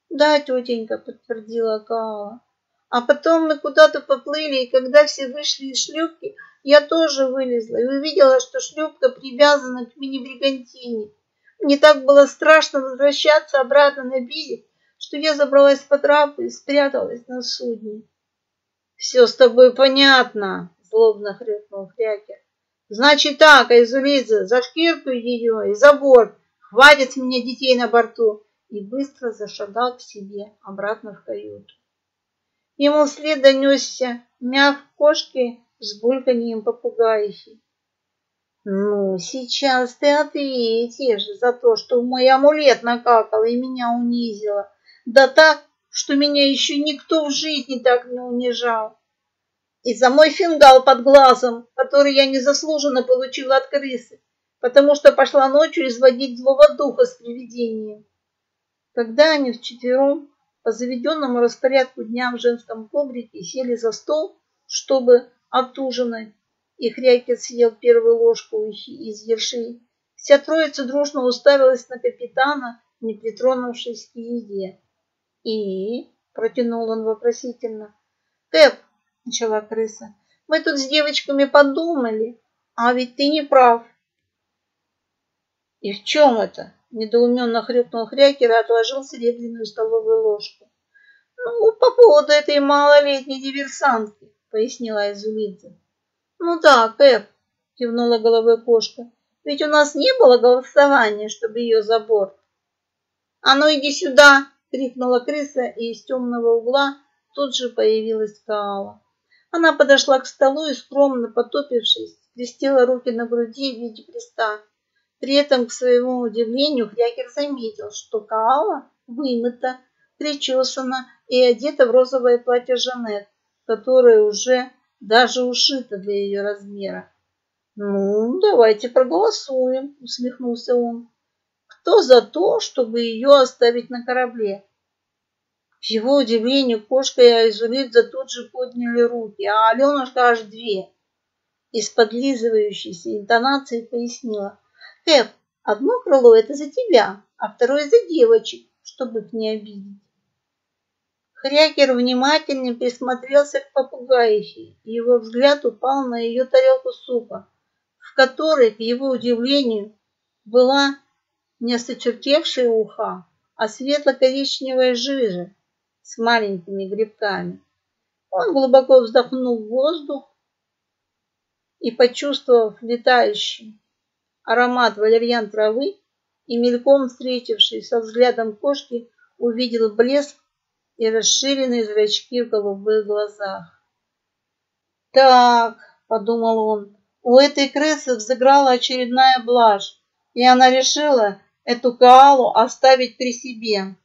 Да, тетенька, подтвердила Каала. А потом мы куда-то поплыли, и когда все вышли из шлюпки, я тоже вылезла и увидела, что шлюпка привязана к мини-бригантине. Мне так было страшно возвращаться обратно на берег, что я забралась под трапу и спряталась на судне. «Все с тобой понятно», — злобно хрюкнул Хрякер. «Значит так, Айзулиза, за шкирку ее и за борт. Хватит с меня детей на борту!» И быстро зашагал к себе обратно в каюту. Ему вслед донесся мяв кошки с бульканьем попугаихи. Ну, сейчас ты ответишь за то, что мой амулет накакал и меня унизила. Да так, что меня еще никто в жизни так не унижал. И за мой фингал под глазом, который я незаслуженно получила от крысы, потому что пошла ночью изводить злого духа с привидением. Когда они вчетвером по заведенному распорядку дня в женском коврике сели за стол, чтобы отужинать, и Хрякин съел первую ложку из ерши. Вся троица дружно уставилась на капитана, не притронувшись к еде. «И?» — протянул он вопросительно. Кэп, начала крыса, мы тут с девочками подумали, а ведь ты не прав. И в чем это? Недоуменно хрюкнул Хрякер и отложил серебряную столовую ложку. Ну, по поводу этой малолетней диверсантки, пояснила Изулидзе. Ну да, Кэп, кивнула головой кошка. Ведь у нас не было голосования, чтобы ее за борт. А ну иди сюда, крикнула крыса, и из темного угла тут же появилась Каала. Она подошла к столу и, скромно потопившись, скрестила руки на груди в виде креста. При этом, к своему удивлению, Хрякер заметил, что Каала вымыта, причесана и одета в розовое платье Жанет, которое уже даже ушито для ее размера. «Ну, давайте проголосуем», — усмехнулся он. «Кто за то, чтобы ее оставить на корабле?» К его удивлению, кошка и Айзулидза тут же подняли руки, а Аленушка аж две. И с подлизывающейся интонацией пояснила. «Кэп, одно крыло — это за тебя, а второе — за девочек, чтобы их не обидеть». Хрякер внимательно присмотрелся к попугаихе, и его взгляд упал на ее тарелку супа, в которой, к его удивлению, была не осточертевшая уха, а светло-коричневая жижа, с маленькими грибками. Он глубоко вздохнул воздух и, почувствовав летающий аромат валерьян травы и мельком встретившись со взглядом кошки, увидел блеск и расширенные зрачки в голубых глазах. «Так», — подумал он, — «у этой крысы взыграла очередная блажь, и она решила эту каалу оставить при себе».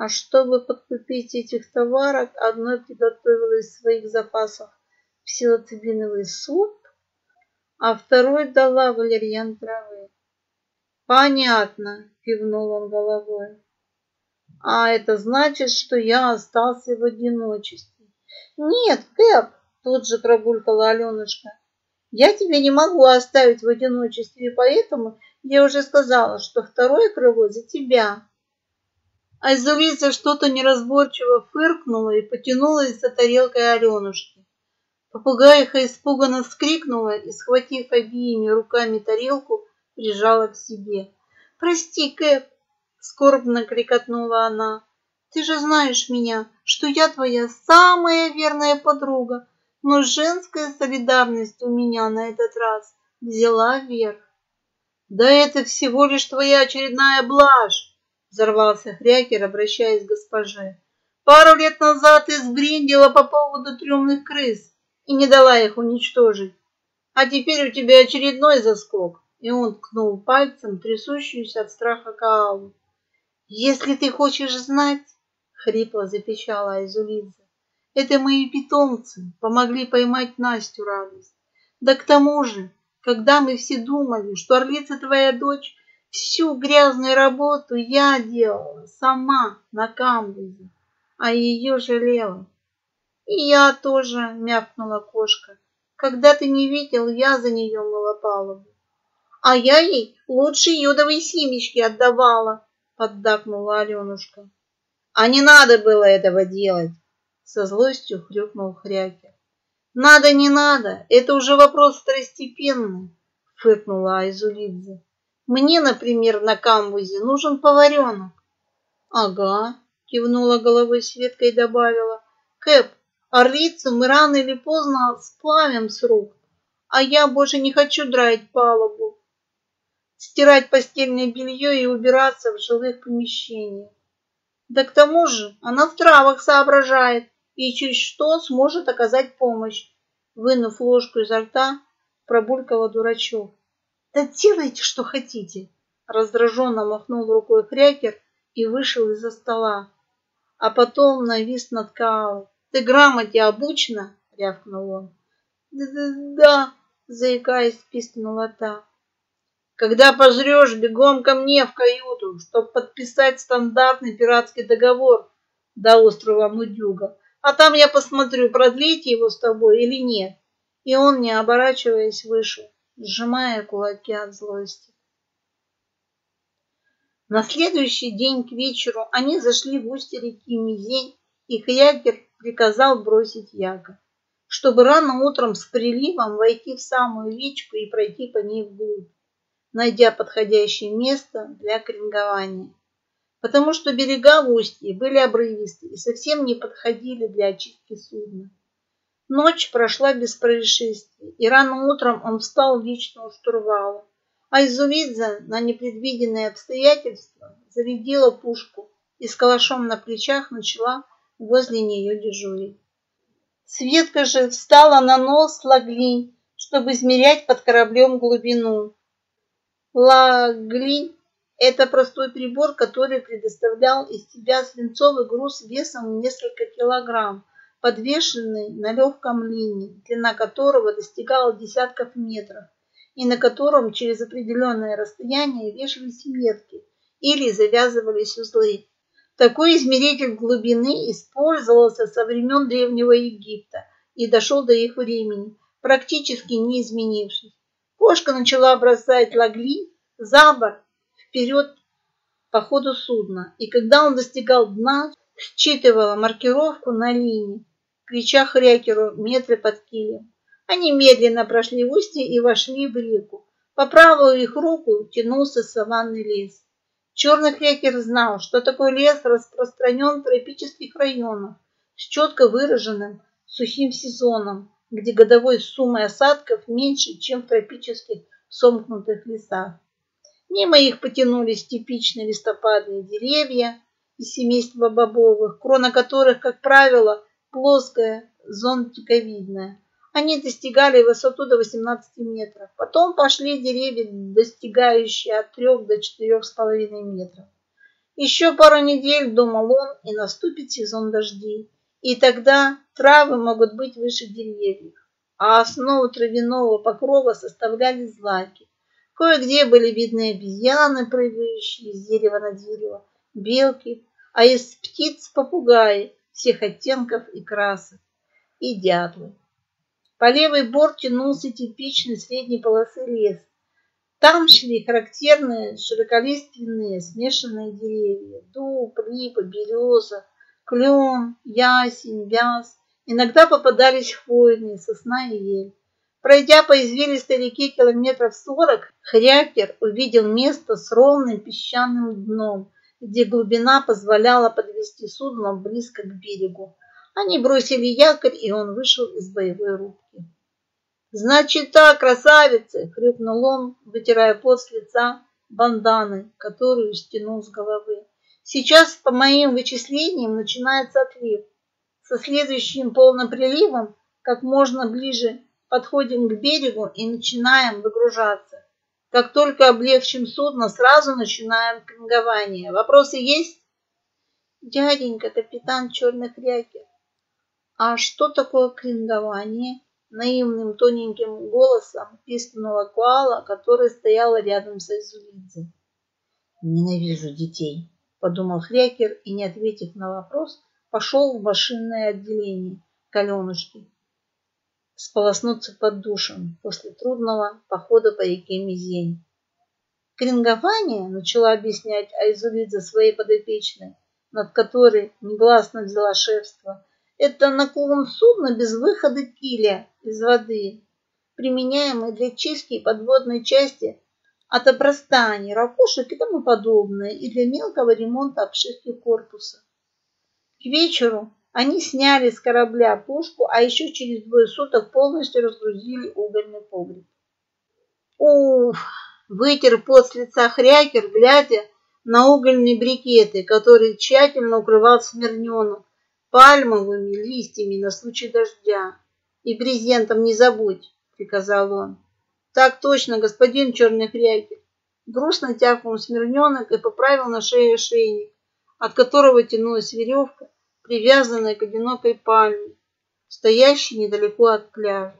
А чтобы подкупить этих товарок, одной приготовила из своих запасов псилоцибиновый суп, а второй дала валерьян травы. Понятно, кивнул он головой. А это значит, что я остался в одиночестве. Нет, Кэп, тут же пробулькала Аленушка. Я тебя не могу оставить в одиночестве, поэтому я уже сказала, что второе крыло за тебя. Айзулиса что-то неразборчиво фыркнула и потянулась за тарелкой Аленушки. Попугаиха испуганно вскрикнула и, схватив обеими руками тарелку, прижала к себе. «Прости, Кэп!» — скорбно крикотнула она. «Ты же знаешь меня, что я твоя самая верная подруга, но женская солидарность у меня на этот раз взяла верх. Да это всего лишь твоя очередная блажь!» Взорвался Хрякер, обращаясь к госпоже. Пару лет назад ты сбрендила по поводу трёмных крыс и не дала их уничтожить. А теперь у тебя очередной заскок. И он ткнул пальцем трясущуюся от страха Каалу. Если ты хочешь знать, хрипло запищала Айзулидзе, это мои питомцы помогли поймать Настю радость. Да к тому же, когда мы все думали, что орлица твоя дочь Всю грязную работу я делала сама на камбузе, а ее жалела. И я тоже, мявкнула кошка. Когда ты не видел, я за нее мыла палубу. А я ей лучше йодовые семечки отдавала, поддакнула Аленушка. А не надо было этого делать, со злостью хрюкнул Хрякер. Надо, не надо, это уже вопрос второстепенный, фыркнула Айзулидзе. Мне, например, на камбузе нужен поваренок. Ага, кивнула головой Светка и добавила. Кэп, орлицу мы рано или поздно сплавим с рук, а я больше не хочу драить палубу, стирать постельное белье и убираться в жилых помещениях. Да к тому же она в травах соображает и чуть что сможет оказать помощь. Вынув ложку изо рта, пробулькала дурачок. Да делайте, что хотите. Раздраженно махнул рукой Хрякер и вышел из-за стола. А потом навис над Каалой. Ты грамоте обучена? Рявкнул он. Да, заикаясь, пискнула та. Когда пожрешь, бегом ко мне в каюту, чтобы подписать стандартный пиратский договор до острова Мудюга. А там я посмотрю, продлить его с тобой или нет. И он, не оборачиваясь, вышел сжимая кулаки от злости. На следующий день к вечеру они зашли в устье реки Мизень, и Хрякер приказал бросить якорь, чтобы рано утром с приливом войти в самую речку и пройти по ней вглубь, найдя подходящее место для крингования. Потому что берега в устье были обрывистые и совсем не подходили для очистки судна. Ночь прошла без происшествий, и рано утром он встал лично у штурвала. А Изувидзе на непредвиденные обстоятельства зарядила пушку и с калашом на плечах начала возле нее дежурить. Светка же встала на нос лаглинь, чтобы измерять под кораблем глубину. Лаглинь – это простой прибор, который предоставлял из себя свинцовый груз весом в несколько килограмм, подвешенный на легком линии, длина которого достигала десятков метров, и на котором через определенное расстояние вешались метки или завязывались узлы. Такой измеритель глубины использовался со времен Древнего Египта и дошел до их времени, практически не изменившись. Кошка начала бросать лагли за борт вперед по ходу судна, и когда он достигал дна, считывала маркировку на линии, крича хрякеру метры под килем. Они медленно прошли устье и вошли в реку. По правую их руку тянулся саванный лес. Черный хрякер знал, что такой лес распространен в тропических районах с четко выраженным сухим сезоном, где годовой суммой осадков меньше, чем в тропических сомкнутых лесах. Мимо их потянулись типичные листопадные деревья из семейства бобовых, крона которых, как правило, плоская, зонтиковидная. Они достигали высоту до 18 метров. Потом пошли деревья, достигающие от 3 до 4,5 метров. Еще пару недель, думал он, и наступит сезон дождей. И тогда травы могут быть выше деревьев, а основу травяного покрова составляли злаки. Кое-где были видны обезьяны, прыгающие с дерева на дерево, белки, а из птиц попугаи всех оттенков и красок, и дятлы. По левый борт тянулся типичный средней полосы лес. Там шли характерные широколиственные смешанные деревья. Дуб, липа, береза, клен, ясень, вяз. Иногда попадались хвойные, сосна и ель. Пройдя по извилистой реке километров сорок, Хрякер увидел место с ровным песчаным дном, где глубина позволяла подвести судно близко к берегу. Они бросили якорь, и он вышел из боевой рубки. «Значит так, красавицы!» — хрюкнул он, вытирая пот с лица банданы, которую стянул с головы. «Сейчас, по моим вычислениям, начинается отлив. Со следующим полным приливом как можно ближе подходим к берегу и начинаем выгружаться. Как только облегчим судно, сразу начинаем крингование. Вопросы есть? Дяденька, капитан Черных Рякер, а что такое крингование? Наивным тоненьким голосом пискнула Куала, которая стояла рядом с Айзулидзе. Ненавижу детей, подумал Хрякер и, не ответив на вопрос, пошел в машинное отделение Каленушки сполоснуться под душем после трудного похода по реке Мизень. Крингование, начала объяснять Айзулидзе своей подопечной, над которой негласно взяла шефство, это наклон судна без выхода киля из воды, применяемый для чистки подводной части от обрастаний, ракушек и тому подобное, и для мелкого ремонта обшивки корпуса. К вечеру они сняли с корабля пушку, а еще через двое суток полностью разгрузили угольный погреб. Уф! Вытер пот с лица хрякер, глядя на угольные брикеты, которые тщательно укрывал Смирненок, пальмовыми листьями на случай дождя. И брезентом не забудь, приказал он. Так точно, господин черный хрякер. Грустно тяпнул смирненок и поправил на шее ошейник, от которого тянулась веревка, привязанная к одинокой пальме, стоящей недалеко от пляжа.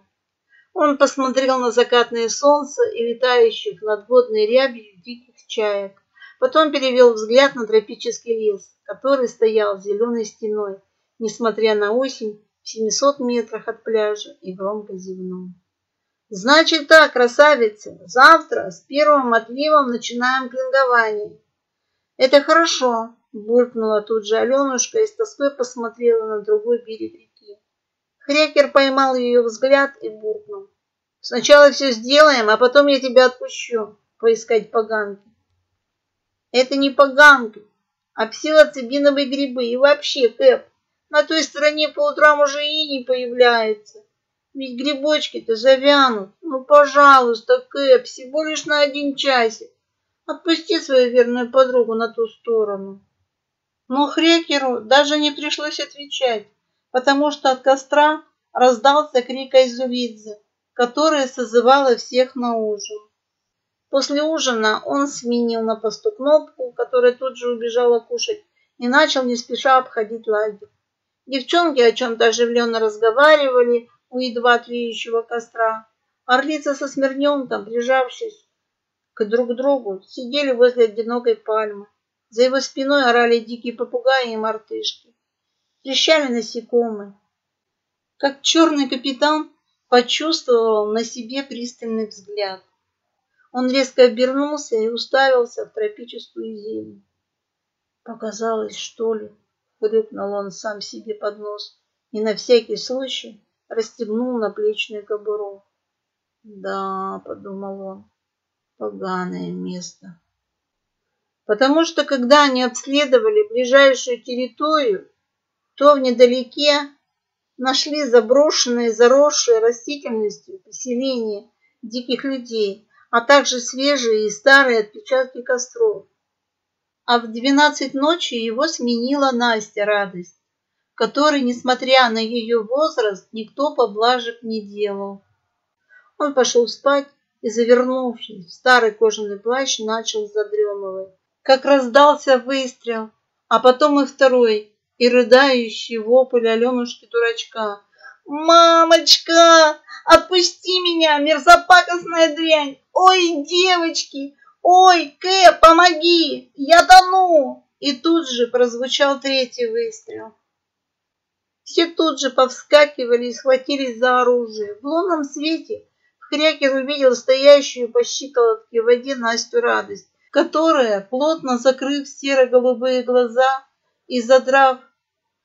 Он посмотрел на закатное солнце и летающих над водной рябью диких чаек. Потом перевел взгляд на тропический лес, который стоял зеленой стеной несмотря на осень, в 700 метрах от пляжа и громко зевнул. Значит так, красавицы, завтра с первым отливом начинаем клингование. Это хорошо, буркнула тут же Аленушка и с тоской посмотрела на другой берег реки. Хрекер поймал ее взгляд и буркнул. Сначала все сделаем, а потом я тебя отпущу поискать поганки. Это не поганки, а псилоцибиновые грибы. И вообще, Кэп, на той стороне по утрам уже и не появляется. Ведь грибочки-то завянут. Ну, пожалуйста, Кэп, всего лишь на один часик. Отпусти свою верную подругу на ту сторону. Но Хрекеру даже не пришлось отвечать, потому что от костра раздался крик Айзулидзе, которая созывала всех на ужин. После ужина он сменил на посту кнопку, которая тут же убежала кушать, и начал не спеша обходить лагерь. Девчонки о чем-то оживленно разговаривали у едва тлеющего костра. Орлица со Смирненком, прижавшись к друг другу, сидели возле одинокой пальмы. За его спиной орали дикие попугаи и мартышки. Трещали насекомые. Как черный капитан почувствовал на себе пристальный взгляд. Он резко обернулся и уставился в тропическую зелень. Показалось, что ли, хрюкнул он сам себе под нос и на всякий случай расстегнул наплечную кобуру. Да, подумал он, поганое место. Потому что когда они обследовали ближайшую территорию, то в недалеке нашли заброшенные, заросшие растительностью поселения диких людей, а также свежие и старые отпечатки костров. А в двенадцать ночи его сменила Настя радость, которой, несмотря на ее возраст, никто поблажек не делал. Он пошел спать и, завернувшись в старый кожаный плащ, начал задремывать. Как раздался выстрел, а потом и второй, и рыдающий вопль Аленушки-дурачка. «Мамочка, отпусти меня, мерзопакостная дрянь! Ой, девочки! Ой, Кэ, помоги! Я тону!» И тут же прозвучал третий выстрел. Все тут же повскакивали и схватились за оружие. В лунном свете Хрякер увидел стоящую по щиколотке в воде Настю радость, которая, плотно закрыв серо-голубые глаза и задрав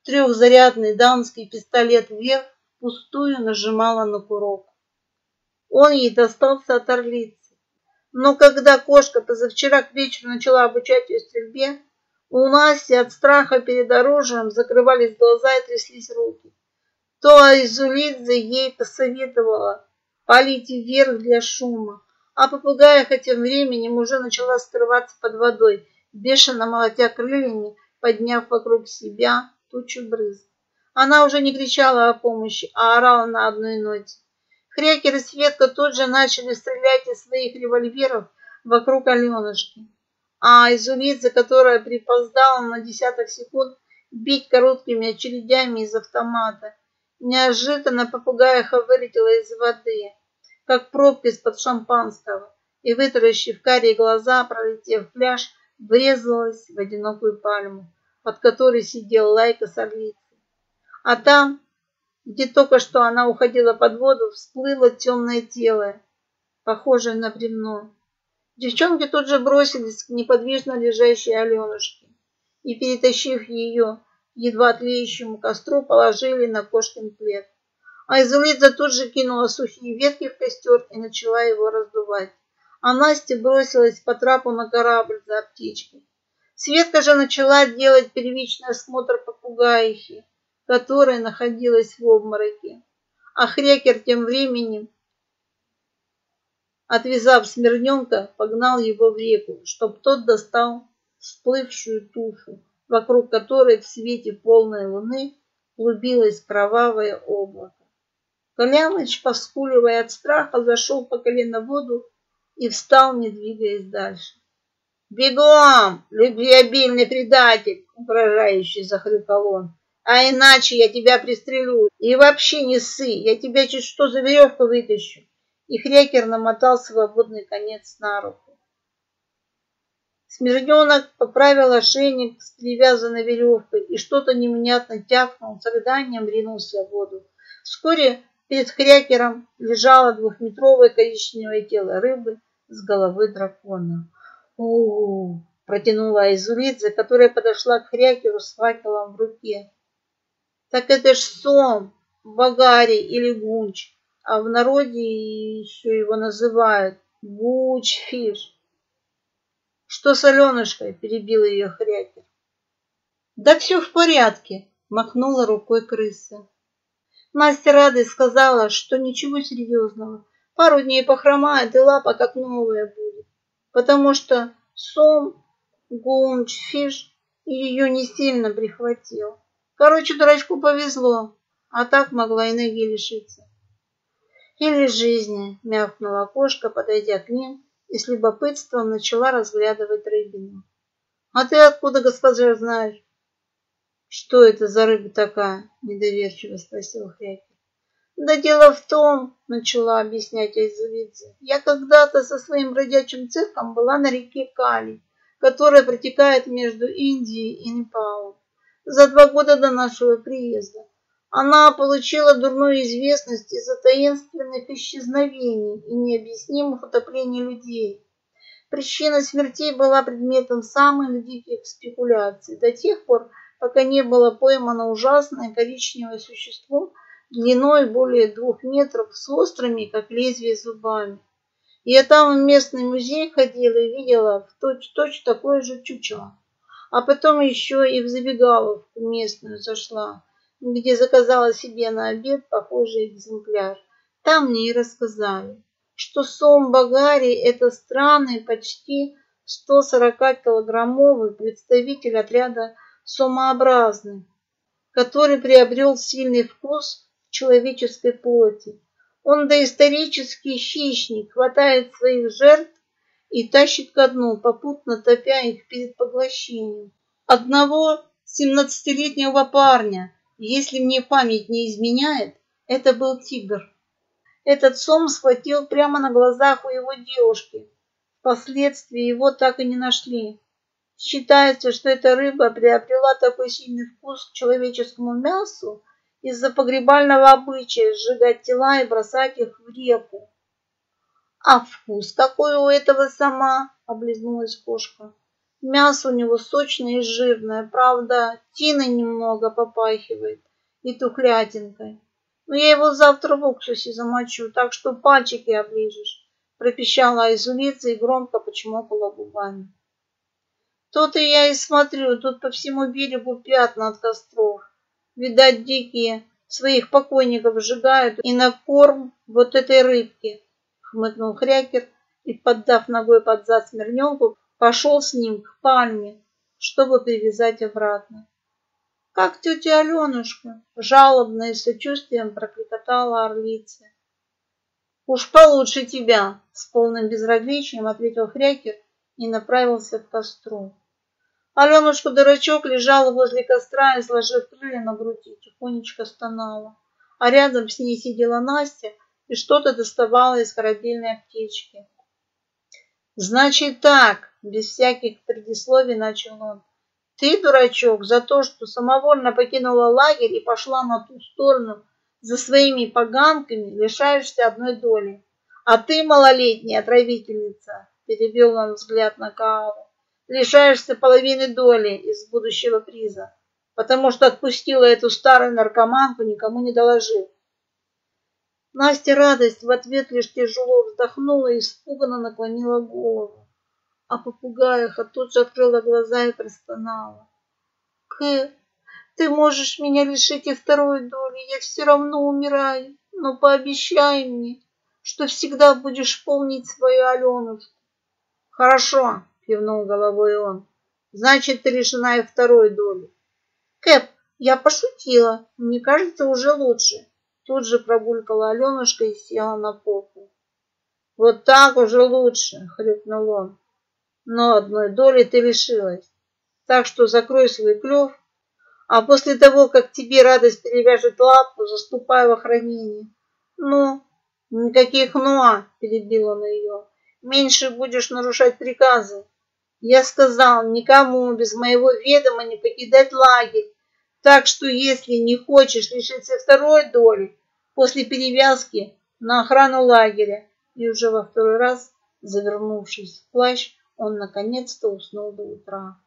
трехзарядный дамский пистолет вверх, пустую нажимала на курок. Он ей достался от орлицы. Но когда кошка позавчера к вечеру начала обучать ее стрельбе, у Насти от страха перед оружием закрывались глаза и тряслись руки. То Айзулидзе ей посоветовала палить вверх для шума, а попугаиха тем временем уже начала скрываться под водой, бешено молотя крыльями, подняв вокруг себя тучу брызг. Она уже не кричала о помощи, а орала на одной ноте. Хрякер и Светка тут же начали стрелять из своих револьверов вокруг Аленушки. А Изулидзе, которая припоздала на десяток секунд, бить короткими очередями из автомата. Неожиданно попугаиха вылетела из воды, как пробка из-под шампанского, и, вытаращив карие глаза, пролетев пляж, врезалась в одинокую пальму, под которой сидел Лайка с орлицей. А там, где только что она уходила под воду, всплыло темное тело, похожее на бревно. Девчонки тут же бросились к неподвижно лежащей Аленушке и, перетащив ее едва тлеющему костру, положили на кошкин плед. А Изулидza тут же кинула сухие ветки в костер и начала его раздувать. А Настя бросилась по трапу на корабль за аптечкой. Светка же начала делать первичный осмотр попугаихи, которая находилась в обмороке. А Хрекер тем временем, отвязав Смирненка, погнал его в реку, чтоб тот достал всплывшую тушу, вокруг которой в свете полной луны клубилось кровавое облако. Коляныч, поскуливая от страха, зашел по колено в воду и встал, не двигаясь дальше. «Бегом, любвеобильный предатель!» — угрожающе захрюкал он. «А иначе я тебя пристрелю. И вообще не ссы, я тебя чуть что за веревку вытащу». И Хрякер намотал свободный конец на руку. Смирненок поправил ошейник с привязанной веревкой и что-то невнятно тяпнул, с рыданием ринулся в воду. Вскоре перед Хрякером лежало двухметровое коричневое тело рыбы с головы дракона. О, протянула Изулидзе, которая подошла к Хрякеру с факелом в руке. Так это ж сом, багарий или гунч, а в народе еще его называют гучфиш. Что с Аленушкой? Перебил ее Хрякер. Да все в порядке, махнула рукой крыса. Настя радость сказала, что ничего серьезного. Пару дней похромает, и лапа как новая будет. Потому что сом, гунч, фиш ее не сильно прихватил. Короче, дурачку повезло, а так могла и ноги лишиться. Или жизни, мявкнула кошка, подойдя к ним, и с любопытством начала разглядывать рыбину. А ты откуда, госпожа, знаешь? Что это за рыба такая? Недоверчиво спросил Хрякин. Да дело в том, начала объяснять Айзувидзе, я когда-то со своим бродячим цирком была на реке Кали, которая протекает между Индией и Непалом за два года до нашего приезда. Она получила дурную известность из-за таинственных исчезновений и необъяснимых утоплений людей. Причина смертей была предметом самых диких спекуляций до тех пор, пока не было поймано ужасное коричневое существо длиной более двух метров с острыми, как лезвие, зубами. Я там в местный музей ходила и видела в точь-точь такое же чучело. А потом еще и в забегаловку местную зашла, где заказала себе на обед похожий экземпляр. Там мне и рассказали, что сом Багари – это странный, почти 140-килограммовый представитель отряда сомообразных, который приобрел сильный вкус к человеческой плоти. Он доисторический хищник, хватает своих жертв и тащит ко дну, попутно топя их перед поглощением. Одного семнадцатилетнего парня, если мне память не изменяет, это был тигр. Этот сом схватил прямо на глазах у его девушки. Впоследствии его так и не нашли. Считается, что эта рыба приобрела такой сильный вкус к человеческому мясу из-за погребального обычая сжигать тела и бросать их в реку. А вкус какой у этого сама, облизнулась кошка. Мясо у него сочное и жирное, правда, тиной немного попахивает и тухлятинкой. Но я его завтра в уксусе замочу, так что пальчики оближешь, пропищала Айзулица и громко почмокала губами. То-то я и смотрю, тут по всему берегу пятна от костров. Видать, дикие своих покойников сжигают и на корм вот этой рыбки хмыкнул Хрякер и, поддав ногой под зад Смирненку, пошел с ним к пальме, чтобы привязать обратно. Как тетя Аленушка, жалобно и сочувствием прокликотала орлица. Уж получше тебя, с полным безразличием ответил Хрякер и направился к костру. Аленушка-дурачок лежала возле костра и, сложив крылья на груди, тихонечко стонала. А рядом с ней сидела Настя и что-то доставала из корабельной аптечки. Значит так, без всяких предисловий начал он. Ты, дурачок, за то, что самовольно покинула лагерь и пошла на ту сторону за своими поганками, лишаешься одной доли. А ты, малолетняя отравительница, перевел он взгляд на Каалу, лишаешься половины доли из будущего приза, потому что отпустила эту старую наркоманку, никому не доложив. Настя радость в ответ лишь тяжело вздохнула и испуганно наклонила голову. А попугаиха тут же открыла глаза и простонала. Кэ, ты можешь меня лишить и второй доли, я все равно умираю, но пообещай мне, что всегда будешь помнить свою Аленушку. Хорошо, кивнул головой он. Значит, ты лишена и второй доли. Кэп, я пошутила, мне кажется, уже лучше. Тут же пробулькала Аленушка и села на попу. Вот так уже лучше, хрюкнул он. Но одной доли ты лишилась. Так что закрой свой клюв, а после того, как тебе радость перевяжет лапу, заступай в охранение. Ну, никаких «ну», перебил он ее. Меньше будешь нарушать приказы. Я сказал, никому без моего ведома не покидать лагерь так что если не хочешь лишиться второй доли, после перевязки на охрану лагеря и уже во второй раз, завернувшись в плащ, он наконец-то уснул до утра.